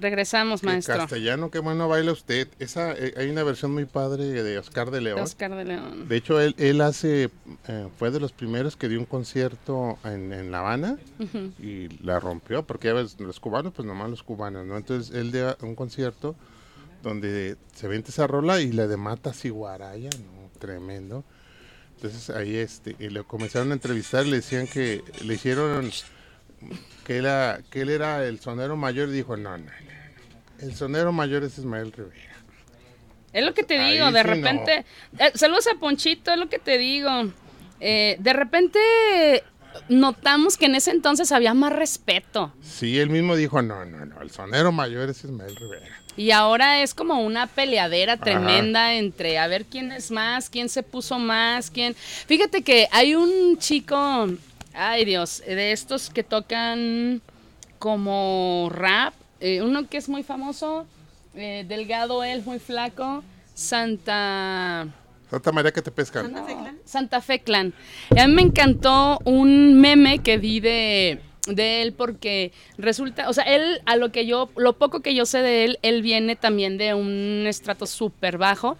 regresamos, maestro. Castellano, qué bueno baila usted. Esa, eh, hay una versión muy padre de Oscar de León. Oscar de León. De hecho, él, él hace, eh, fue de los primeros que dio un concierto en, en La Habana y la rompió, porque ya ves, los cubanos, pues nomás los cubanos, ¿no? Entonces él dio un concierto donde se vente esa rola y la de Mata Ciguaraya, ¿no? Tremendo. Entonces ahí este, y le comenzaron a entrevistar, le decían que le hicieron que, era, que él era el sonero mayor y dijo, no, no, no. El sonero mayor es Ismael Rivera. Es lo que te Ahí digo, de sí repente. eh, saludos a Ponchito, es lo que te digo. Eh, de repente notamos que en ese entonces había más respeto. Sí, él mismo dijo, no, no, no, el sonero mayor es Ismael Rivera. Y ahora es como una peleadera tremenda entre a ver quién es más, quién se puso más, quién. Fíjate que hay un chico, ay Dios, de estos que tocan como rap, eh, uno que es muy famoso, eh, delgado él, muy flaco, Santa. Santa María que te pescan. No, Santa Fe Clan. Y a mí me encantó un meme que vi de, de él porque resulta, o sea, él, a lo que yo, lo poco que yo sé de él, él viene también de un estrato súper bajo.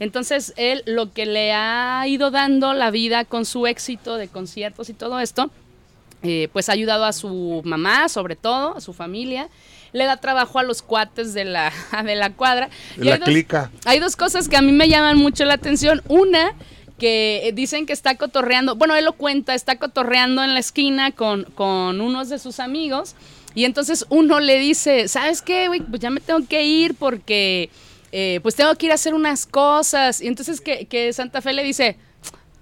Entonces, él lo que le ha ido dando la vida con su éxito de conciertos y todo esto, eh, pues ha ayudado a su mamá, sobre todo, a su familia. Le da trabajo a los cuates de la, de la cuadra. De Y hay la dos- clica. hay dos cosas que a mí me llaman mucho la atención. Una, que dicen que está cotorreando, bueno, él lo cuenta, está cotorreando en la esquina con, con unos de sus amigos. Y entonces uno le dice, ¿sabes qué, güey? Pues ya me tengo que ir porque eh, pues tengo que ir a hacer unas cosas. Y entonces que, que Santa Fe le dice,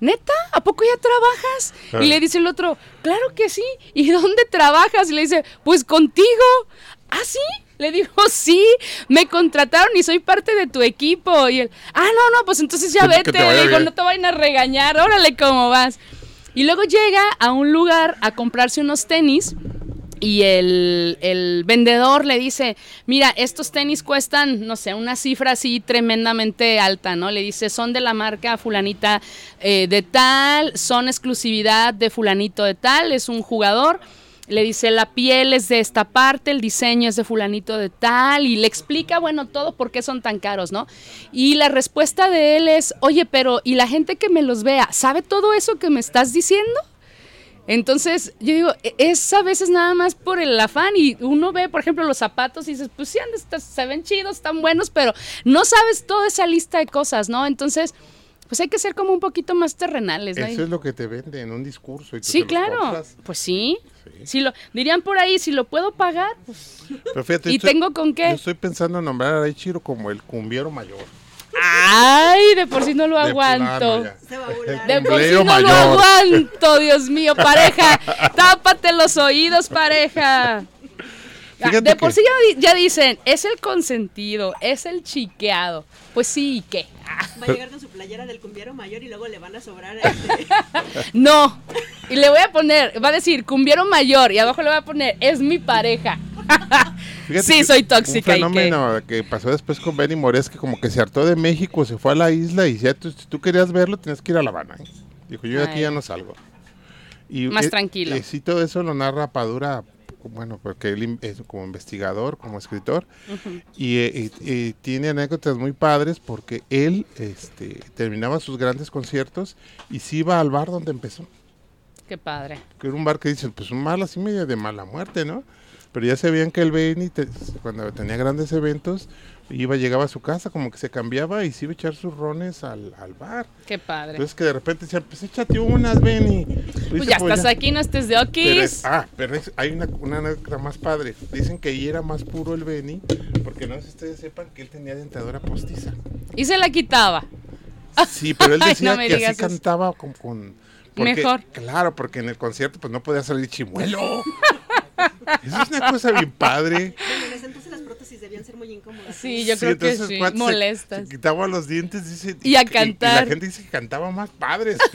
¿Neta? ¿A poco ya trabajas? Ah. Y le dice el otro, claro que sí. ¿Y dónde trabajas? Y le dice, pues contigo. ¿Ah, sí? Le dijo, sí, me contrataron y soy parte de tu equipo. Y él, ah, no, no, pues entonces ya vete. Le digo, bien. no te vayan a regañar, órale, ¿cómo vas? Y luego llega a un lugar a comprarse unos tenis y el, el vendedor le dice, mira, estos tenis cuestan, no sé, una cifra así tremendamente alta, ¿no? Le dice, son de la marca fulanita eh, de tal, son exclusividad de fulanito de tal, es un jugador. Le dice, la piel es de esta parte, el diseño es de fulanito de tal, y le explica, bueno, todo por qué son tan caros, ¿no? Y la respuesta de él es, oye, pero, ¿y la gente que me los vea, sabe todo eso que me estás diciendo? Entonces, yo digo, e- es a veces nada más por el afán y uno ve, por ejemplo, los zapatos y dices, pues sí, se ven chidos, están buenos, pero no sabes toda esa lista de cosas, ¿no? Entonces, pues hay que ser como un poquito más terrenales, ¿no? Eso es lo que te vende en un discurso. Y tú sí, te claro. Pues sí. Si lo, dirían por ahí, si lo puedo pagar, pues, Pero fíjate, ¿y estoy- tengo con Yo qué? estoy pensando en nombrar a Daichiro como el cumbiero mayor. Ay, de por sí no lo De aguanto. Se va a. De por sí no lo aguanto, Dios mío, pareja. Tápate los oídos, pareja. Ah, Fíjate de por que- sí ya, di- ya dicen, es el consentido, es el chiqueado. Pues sí, ¿y qué? Ah, Va a llegar con su playera del cumbiero mayor y luego le van a sobrar este, no. Y le voy a poner, va a decir, cumbiero mayor, y abajo le voy a poner, es mi pareja. Fíjate sí, que soy tóxica. Un fenómeno que pasó después con Benny Morés, que como que se hartó de México, se fue a la isla y ya tú, si tú querías verlo, tenías que ir a La Habana. ¿eh? Dijo, yo de aquí ya no salgo. Y, Más eh, tranquilo. eh, sí, todo eso lo narra Padura, bueno, porque él es como investigador, como escritor, y, eh, y- y tiene anécdotas muy padres porque él este, terminaba sus grandes conciertos y se iba al bar donde empezó Qué padre. que era un bar que dicen, pues un bar así medio de mala muerte, ¿no? Pero ya sabían que el Benny, te- cuando tenía grandes eventos, iba, llegaba a su casa, como que se cambiaba y se iba a echar sus rones al, al bar. Qué padre. Entonces que de repente decían, pues échate unas, Benny. pues ya estás aquí, no estés de Pero okis. ah, pero es- hay una, una anécdota más padre. Dicen que ahí era más puro el Benny, porque no sé si ustedes sepan que él tenía dentadura postiza. Y se la quitaba. Sí, pero él Ay, decía no que así eso. cantaba con... con porque- Mejor. Claro, porque en el concierto pues no podía salir chimuelo. Eso es una cosa bien padre. Bueno, en ese entonces debían ser muy incómodas. Sí, yo Sí, creo que sí. se- Molestas. Se, quitaba los dientes dice, Y a Y, cantar. la gente dice que cantaba más padres.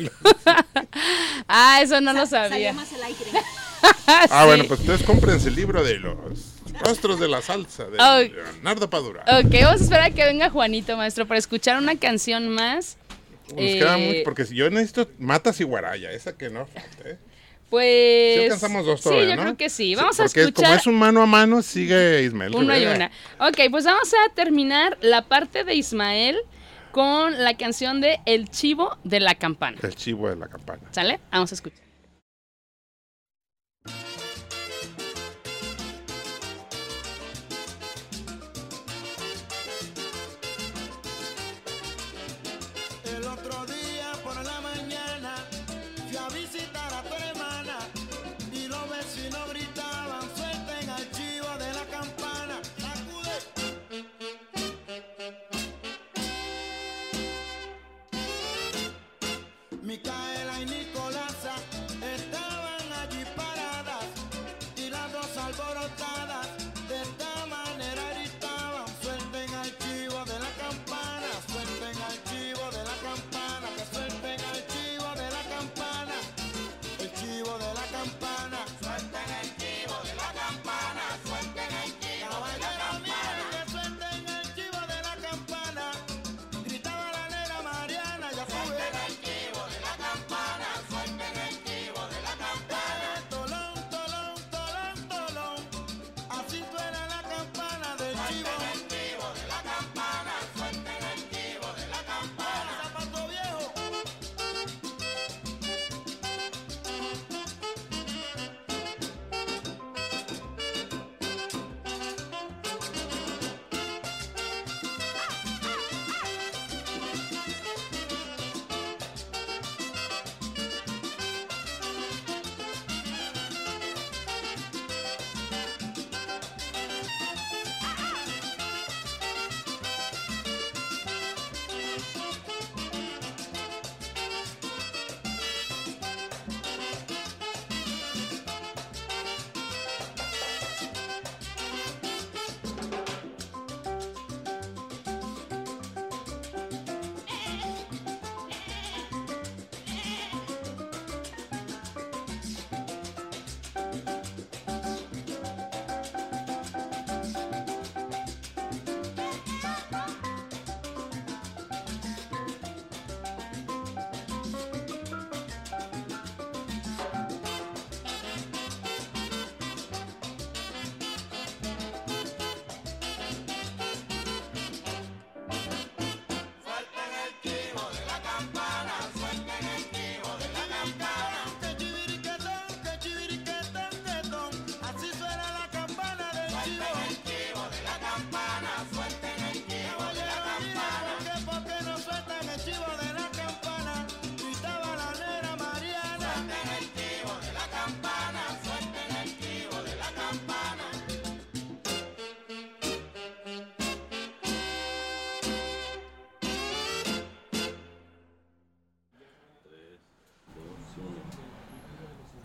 Ah, eso no lo Salía sabía. más el aire. ah, Sí. bueno, pues ustedes cómprense el libro de los rostros de la salsa de Ay. Leonardo Padura. Ok, vamos a esperar a que venga Juanito, maestro, para escuchar una canción más. Nos queda eh, mucho, porque si yo necesito Matas y Guaraya, esa que no falta, ¿eh? Pues. Sí alcanzamos dos Sí, todavía, yo ¿no? creo que sí. Sí, Vamos a escuchar. como es un mano a mano, sigue Ismael. Una y una. Ok, pues vamos a terminar la parte de Ismael con la canción de El Chivo de la Campana. El chivo de la campana. ¿Sale? Vamos a escuchar.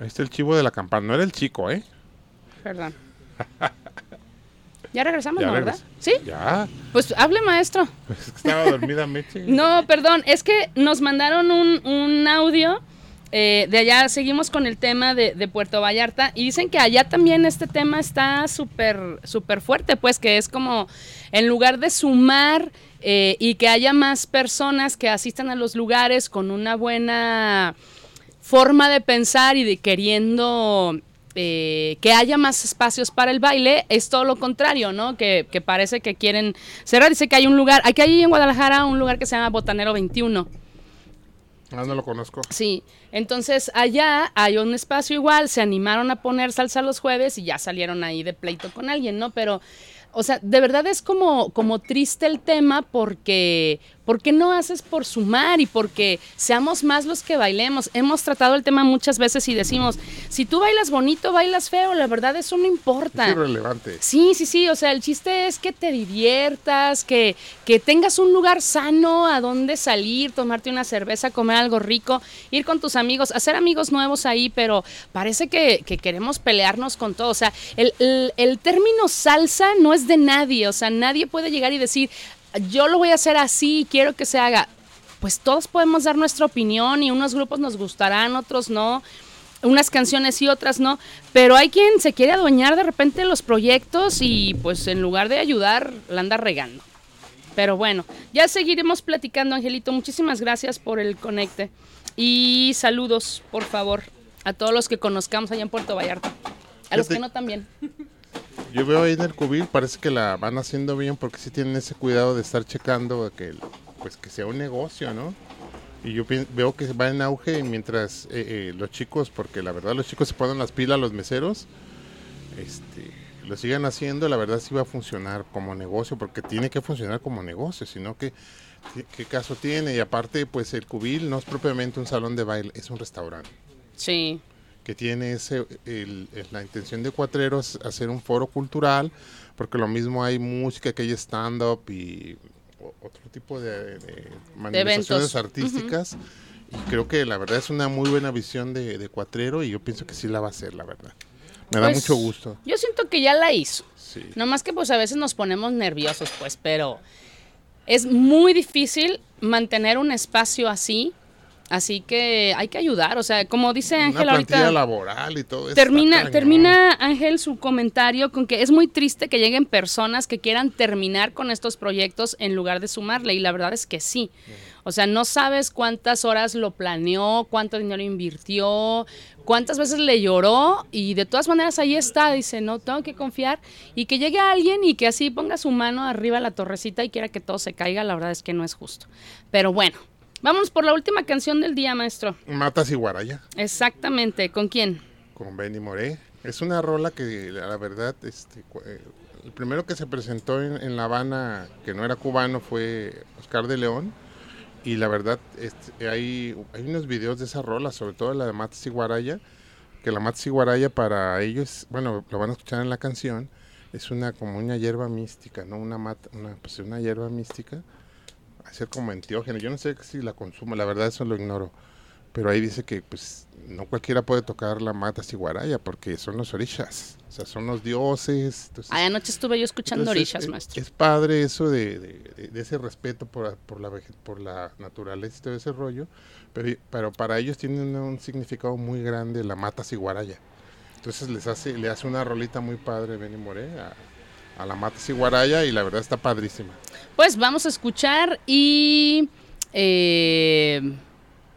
Ahí está el chivo de la campana. No era el chico, ¿eh? Perdón. ¿Ya regresamos, Ya no, verdad? ¿Sí? Ya. Pues hable, maestro. Pues estaba dormida Meche. No, perdón, es que nos mandaron un, un audio. eh, de allá seguimos con el tema de, de Puerto Vallarta y dicen que allá también este tema está súper súper fuerte, pues que es como en lugar de sumar eh, y que haya más personas que asistan a los lugares con una buena forma de pensar y de queriendo eh, que haya más espacios para el baile, es todo lo contrario, ¿no? Que, que parece que quieren cerrar. Dice que hay un lugar, aquí hay en Guadalajara un lugar que se llama Botanero 21. Ah, no lo conozco. Sí, entonces allá hay un espacio igual, se animaron a poner salsa los jueves y ya salieron ahí de pleito con alguien, ¿no? Pero, o sea, de verdad es como, como triste el tema porque, porque no haces por sumar y porque seamos más los que bailemos. Hemos tratado el tema muchas veces y decimos, si tú bailas bonito, bailas feo, la verdad eso no importa. Es irrelevante. Sí, sí, sí, o sea, el chiste es que te diviertas, que, que tengas un lugar sano a donde salir, tomarte una cerveza, comer algo rico, ir con tus amigos, hacer amigos nuevos ahí, pero parece que, que queremos pelearnos con todo. O sea, el, el- el término salsa no es de nadie, o sea, nadie puede llegar y decir, yo lo voy a hacer así, quiero que se haga. Pues todos podemos dar nuestra opinión y unos grupos nos gustarán, otros no unas canciones y otras no, pero hay quien se quiere adueñar de repente los proyectos y pues en lugar de ayudar la anda regando. Pero bueno, ya seguiremos platicando, Angelito. Muchísimas gracias por el conecte. Y saludos, por favor. a todos los que conozcamos allá en Puerto Vallarta. A los Fíjate- que no también. Yo veo ahí en el cubil, parece que la van haciendo bien porque sí tienen ese cuidado de estar checando que, pues, que sea un negocio, ¿no? Y yo veo que va en auge mientras eh, eh, los chicos, porque la verdad los chicos se ponen las pilas, los meseros, este, lo sigan haciendo, la verdad sí va a funcionar como negocio, porque tiene que funcionar como negocio, sino que ¿qué, qué caso tiene? Y aparte, pues el cubil no es propiamente un salón de baile, es un restaurante Sí. Que tiene ese, el- el- la intención de Cuatreros hacer un foro cultural, porque lo mismo hay música, que hay stand-up y otro tipo de, de manifestaciones artísticas. Y creo que la verdad es una muy buena visión de, de Cuatrero y yo pienso que sí la va a hacer, la verdad. Me da Pues, mucho gusto. Yo siento que ya la hizo. Sí. No más que pues a veces nos ponemos nerviosos, pues, pero es muy difícil mantener un espacio así. Así que hay que ayudar. O sea, como dice Ángel ahorita. laboral y todo eso. Termina, termina Ángel su comentario con que es muy triste que lleguen personas que quieran terminar con estos proyectos en lugar de sumarle. Y la verdad es que sí. O sea, no sabes cuántas horas lo planeó, cuánto dinero invirtió, cuántas veces le lloró y de todas maneras ahí está. Dice, no, tengo que confiar y que llegue alguien y que así ponga su mano arriba de la torrecita y quiera que todo se caiga. La verdad es que no es justo. Pero bueno, vámonos por la última canción del día, maestro. Matas y Guaraya. Exactamente, ¿con quién? con Benny Moré. Es una rola que la verdad, este, eh, el primero que se presentó en, en La Habana, que no era cubano, fue Oscar de León. Y la verdad, este, hay, hay unos videos de esa rola, sobre todo la de Matas y Guaraya, que la Matas y Guaraya para ellos, bueno, lo van a escuchar en la canción, es una como una hierba mística, ¿no? Una mata, una, pues una hierba mística, ser como enteógeno. Yo no sé si la consumo, la verdad eso lo ignoro. Pero ahí dice que pues no cualquiera puede tocar la mata ciguaraya porque son los orishas, o sea, son los dioses. entonces- Ay, anoche estuve yo escuchando orishas, eh, maestro. Es padre eso de, de- de- ese respeto por, por, la, por la naturaleza y todo ese rollo, pero, pero para ellos tiene un, un significado muy grande la mata ciguaraya. Entonces les hace, le hace una rolita muy padre Benny Moré a, a la mata ciguaraya y la verdad está padrísima. Pues vamos a escuchar y eh,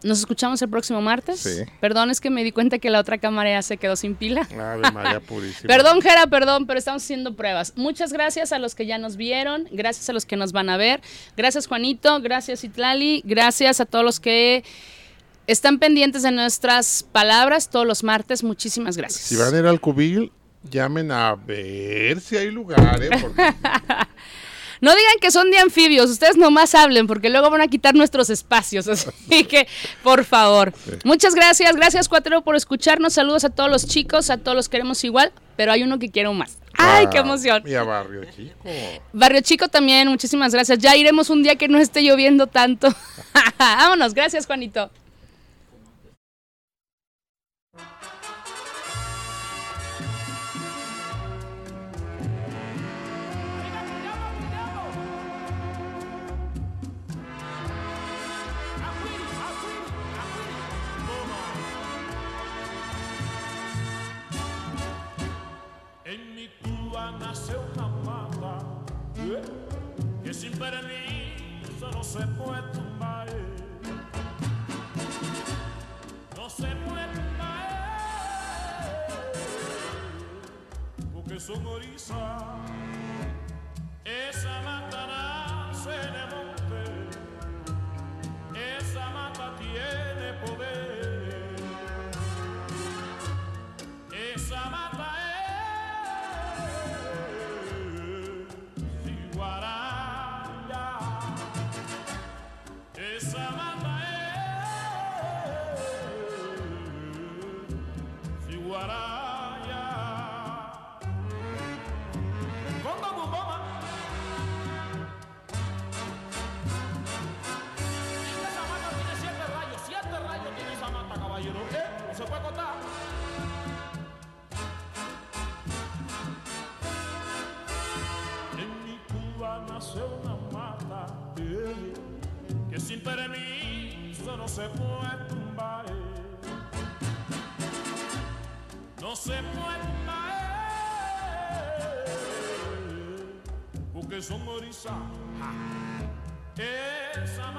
nos escuchamos el próximo martes. Sí. Perdón, es que me di cuenta que la otra cámara ya se quedó sin pila. Ave María Purísima. Perdón, Jera, perdón, pero estamos haciendo pruebas. Muchas gracias a los que ya nos vieron, gracias a los que nos van a ver, gracias Juanito, gracias Itlali, gracias a todos los que están pendientes de nuestras palabras todos los martes. Muchísimas gracias. Si van a ir al cubil, llamen a ver si hay lugar. Porque No digan que son de anfibios, ustedes nomás hablen porque luego van a quitar nuestros espacios. Así que, por favor. Muchas gracias, gracias Cuatro por escucharnos. Saludos a todos los chicos, a todos los queremos igual, pero hay uno que quiero más. ¡Ay, qué Ah, emoción! Y a Barrio Chico. Barrio Chico también, muchísimas gracias. Ya iremos un día que no esté lloviendo tanto. Vámonos, gracias Juanito. Nace una mata que sin permiso no se puede tumbar. No se puede tumbar porque son orizas. Esa mata nace en se puede tumbar. No se puede tumbar. Porque son orizas. Esa